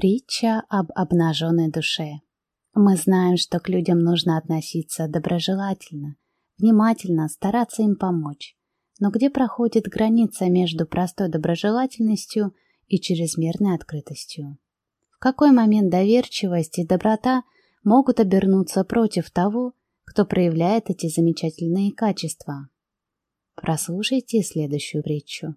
Притча об обнаженной душе. Мы знаем, что к людям нужно относиться доброжелательно, внимательно, стараться им помочь. Но где проходит граница между простой доброжелательностью и чрезмерной открытостью? В какой момент доверчивость и доброта могут обернуться против того, кто проявляет эти замечательные качества? Прослушайте следующую притчу.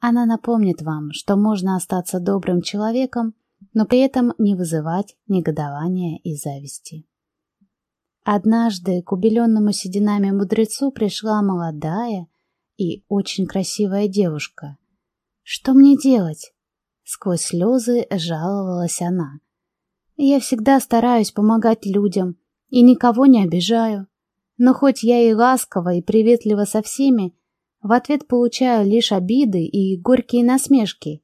Она напомнит вам, что можно остаться добрым человеком, но при этом не вызывать негодования и зависти. Однажды к убеленному сединами мудрецу пришла молодая и очень красивая девушка. «Что мне делать?» Сквозь слезы жаловалась она. «Я всегда стараюсь помогать людям и никого не обижаю. Но хоть я и ласково и приветлива со всеми, в ответ получаю лишь обиды и горькие насмешки.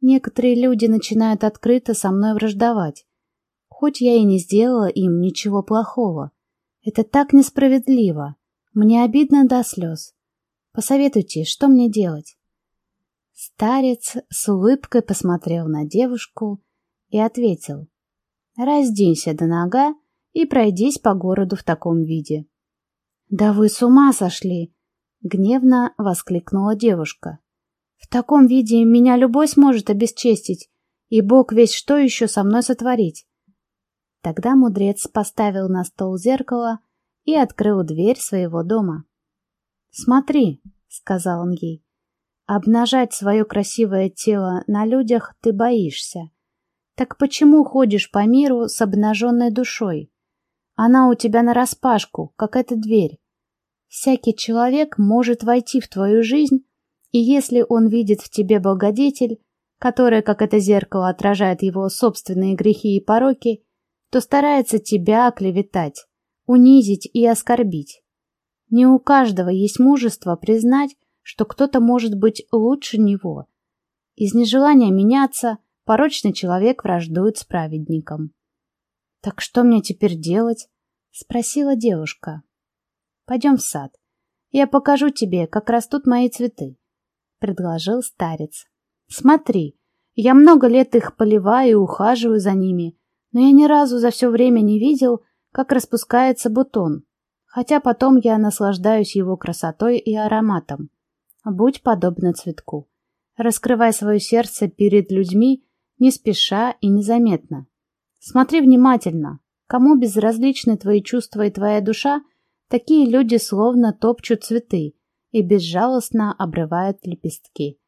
Некоторые люди начинают открыто со мной враждовать, хоть я и не сделала им ничего плохого. Это так несправедливо. Мне обидно до слез. Посоветуйте, что мне делать?» Старец с улыбкой посмотрел на девушку и ответил. «Разденься до нога и пройдись по городу в таком виде». «Да вы с ума сошли!» — гневно воскликнула девушка. В таком виде меня любой сможет обесчестить, и Бог весь что еще со мной сотворить. Тогда мудрец поставил на стол зеркало и открыл дверь своего дома. «Смотри», — сказал он ей, — «обнажать свое красивое тело на людях ты боишься. Так почему ходишь по миру с обнаженной душой? Она у тебя нараспашку, как эта дверь. Всякий человек может войти в твою жизнь и если он видит в тебе благодетель, которая, как это зеркало, отражает его собственные грехи и пороки, то старается тебя оклеветать, унизить и оскорбить. Не у каждого есть мужество признать, что кто-то может быть лучше него. Из нежелания меняться порочный человек враждует с праведником. «Так что мне теперь делать?» — спросила девушка. «Пойдем в сад. Я покажу тебе, как растут мои цветы. — предложил старец. «Смотри, я много лет их поливаю и ухаживаю за ними, но я ни разу за все время не видел, как распускается бутон, хотя потом я наслаждаюсь его красотой и ароматом. Будь подобна цветку. Раскрывай свое сердце перед людьми не спеша и незаметно. Смотри внимательно. Кому безразличны твои чувства и твоя душа, такие люди словно топчут цветы, и безжалостно обрывают лепестки.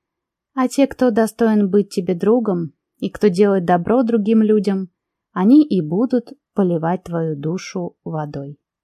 А те, кто достоин быть тебе другом и кто делает добро другим людям, они и будут поливать твою душу водой.